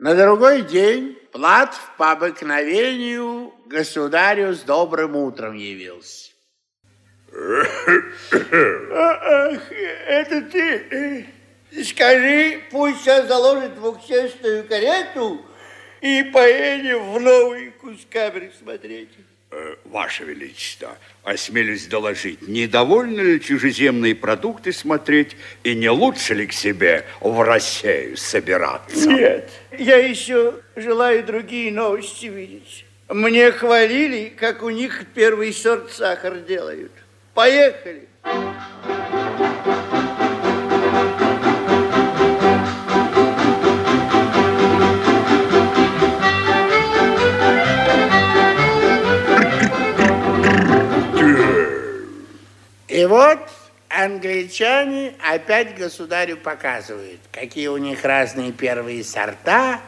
На другой день Платов по обыкновению государю с добрым утром явился. Ах, это ты. Скажи, пусть сейчас заложит двухсестную карету и поедем в новый кускабрик смотреть. Э, Ваше Величество, осмелюсь доложить, недовольны ли чужеземные продукты смотреть и не лучше ли к себе в Россию собираться? Нет, я еще желаю другие новости видеть. Мне хвалили, как у них первый сорт сахар делают. Поехали. И вот англичане опять государю показывают, какие у них разные первые сорта,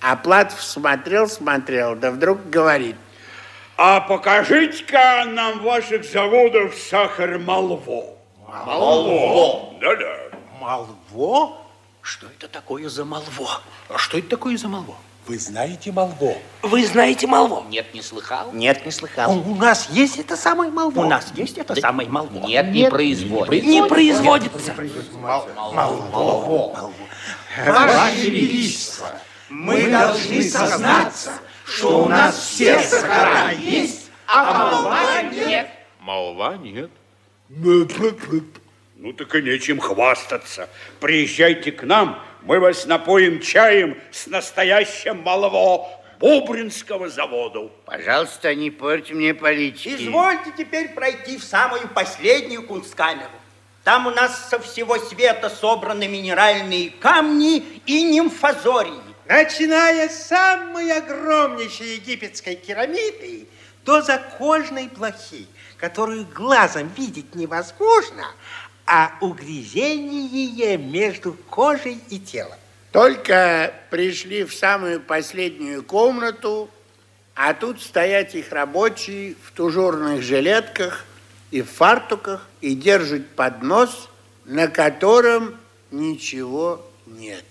а Платов смотрел, смотрел, да вдруг говорит, А покажите-ка нам ваших заводов сахар Малво. Малво? Да-да. Малво? Что это такое за Малво? А что это такое за Малво? Вы знаете Малво? Вы знаете Малво? Нет, не слыхал. Нет, не слыхал. У нас есть это самое Малво? У нас есть это самое Малво? Нет, не производит. Не производится. Ваше Величество, мы должны сознаться, что у нас все сахара есть, а Малва нет. Молва нет. Ну так и нечем хвастаться. Приезжайте к нам, мы вас напоим чаем с настоящим Малво Бубринского завода. Пожалуйста, не портите мне политики. Извольте теперь пройти в самую последнюю кунсткамеру. Там у нас со всего света собраны минеральные камни и нимфозории. Начиная с самой огромнейшей египетской керамиды до закожной блохи, которую глазом видеть невозможно, а угрызение между кожей и телом. Только пришли в самую последнюю комнату, а тут стоят их рабочие в тужурных жилетках и в фартуках и держат поднос, на котором ничего нет.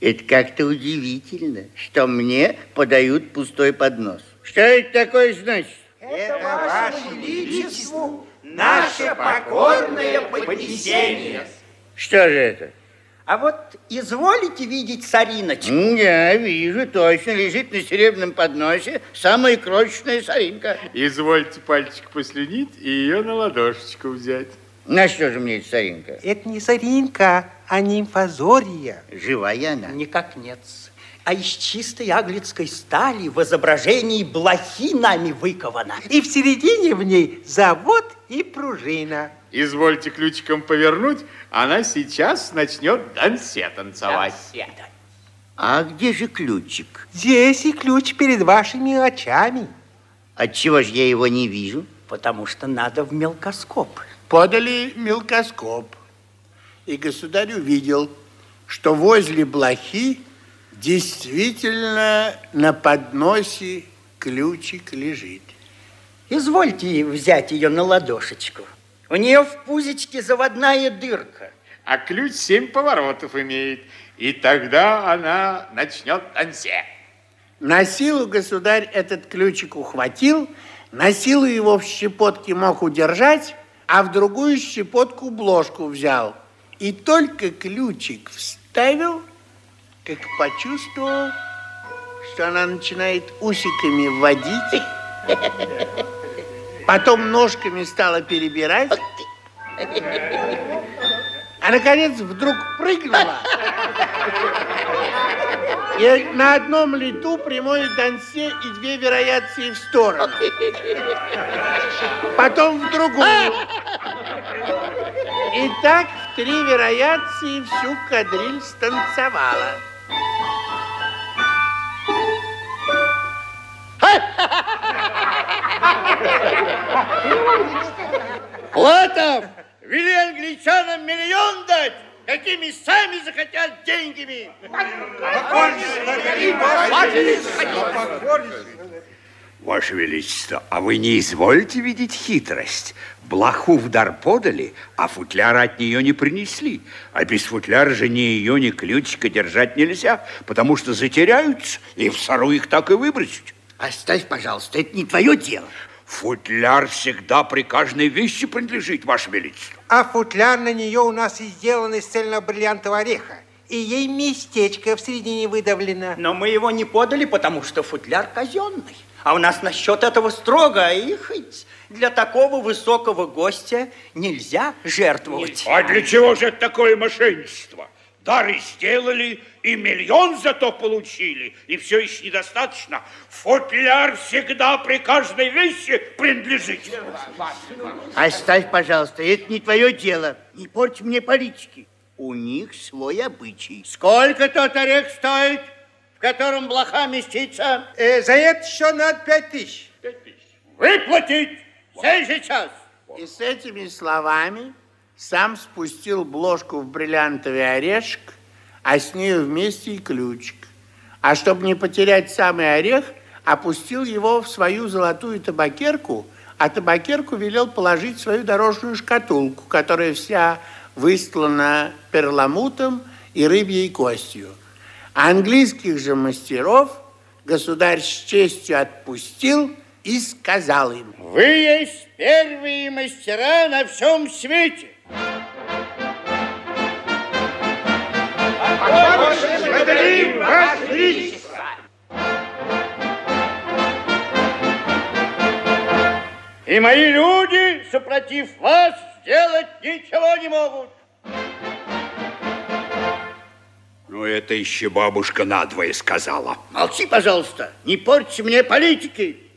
Это как-то удивительно, что мне подают пустой поднос. Что это такое значит? Это ваше величеству наше покорное поднесение. Что же это? А вот изволите видеть сориночку? М, Я вижу, точно лежит на серебряном подносе самая крошечная соринка. Извольте пальчик послюнить и ее на ладошечку взять. На что же мне эта соринка? Это не соринка, а нимфозория. Живая она? Никак нет. А из чистой аглицкой стали в изображении блохи нами выкована. И в середине в ней завод и пружина. Извольте ключиком повернуть, она сейчас начнет дансе танцевать. А где же ключик? Здесь и ключ перед вашими очами. Отчего же я его не вижу? Потому что надо в мелкоскоп. Подали мелкоскоп, и государь увидел, что возле блохи действительно на подносе ключик лежит. Извольте взять ее на ладошечку. У нее в пузичке заводная дырка. А ключ семь поворотов имеет, и тогда она начнет танце. На силу государь этот ключик ухватил, на силу его в щепотке мог удержать, а в другую щепотку бложку взял. И только ключик вставил, как почувствовал, что она начинает усиками водить, потом ножками стала перебирать, а наконец вдруг прыгнула. И на одном лету прямой дансе и две вариации в сторону. Потом в другую. И так в три вариации всю кадриль станцевала. Платов, вели англичанам миллион дать, какими сами захотят деньгами. Ваше Величество, а вы не изволите видеть хитрость? Блоху в дар подали, а футляра от нее не принесли. А без футляра же ни ее, ни ключика держать нельзя, потому что затеряются, и в сару их так и выбросить. Оставь, пожалуйста, это не твое дело. Футляр всегда при каждой вещи принадлежит, Ваше Величество. А футляр на нее у нас и сделан из цельно-бриллиантового ореха. И ей местечко в середине выдавлено. Но мы его не подали, потому что футляр казенный. А у нас насчет этого строго, и хоть для такого высокого гостя нельзя жертвовать. А для чего же это такое мошенничество? Дары сделали, и миллион зато получили, и все еще недостаточно. Футляр всегда при каждой вещи принадлежит. Оставь, пожалуйста, это не твое дело. Не порть мне политики. У них свой обычай. Сколько тот орех стоит, в котором блоха местится? Э, за это еще надо пять тысяч. Выплатить сей же час. И с этими словами сам спустил бложку в бриллиантовый орешек, а с нею вместе и ключик. А чтобы не потерять самый орех, опустил его в свою золотую табакерку, а табакерку велел положить в свою дорожную шкатулку, которая вся выстлана перламутом и рыбьей костью. А английских же мастеров государь с честью отпустил и сказал им, Вы есть первые мастера на всем свете. Благодарим вас, Величество! И мои люди, супротив вас, сделать ничего не могут. Ну, это еще бабушка надвое сказала. Молчи, пожалуйста. Не порть мне политики.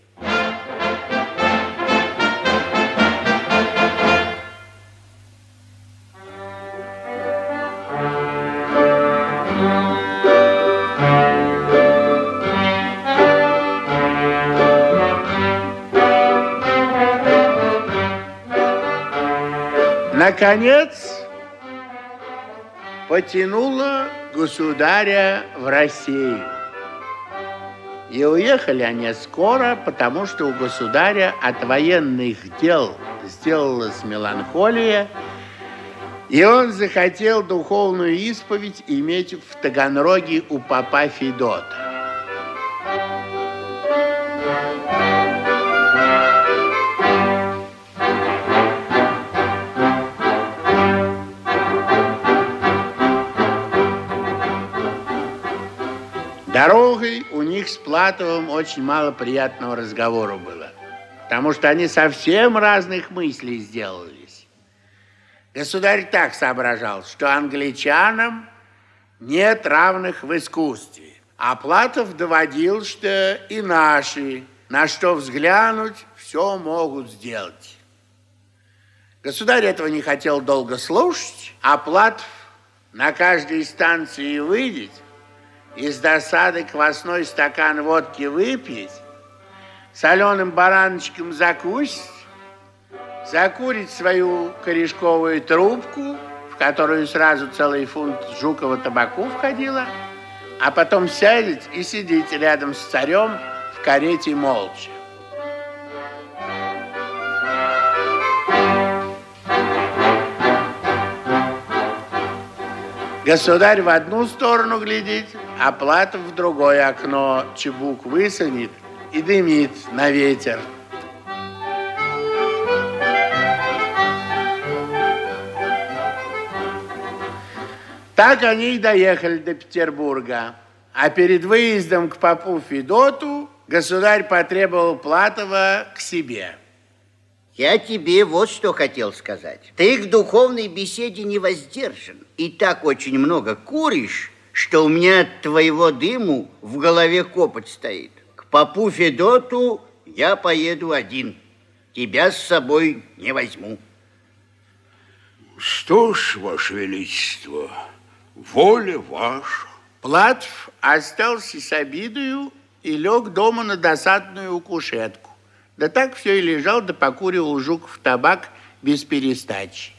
Наконец, потянуло государя в Россию. И уехали они скоро, потому что у государя от военных дел сделалась меланхолия, и он захотел духовную исповедь иметь в Таганроге у папа Федота. Платовым очень мало приятного разговора было, потому что они совсем разных мыслей сделались. Государь так соображал, что англичанам нет равных в искусстве, а Платов доводил, что и наши, на что взглянуть, все могут сделать. Государь этого не хотел долго слушать, а Платов на каждой станции выйдет, из досады квасной стакан водки выпить, соленым бараночком закусить, закурить свою корешковую трубку, в которую сразу целый фунт жукового табаку входило, а потом сядет и сидеть рядом с царем в карете молча. Государь в одну сторону глядит, а Платов в другое окно чебук высунет и дымит на ветер. Так они и доехали до Петербурга. А перед выездом к попу Федоту государь потребовал Платова к себе. Я тебе вот что хотел сказать. Ты к духовной беседе не воздержан. И так очень много куришь, что у меня от твоего дыму в голове копоть стоит. К попу Федоту я поеду один. Тебя с собой не возьму. Что ж, Ваше Величество, воля ваша. Платов остался с обидою и лег дома на досадную кушетку. Да так все и лежал, да покуривал Жуков табак без перестачи.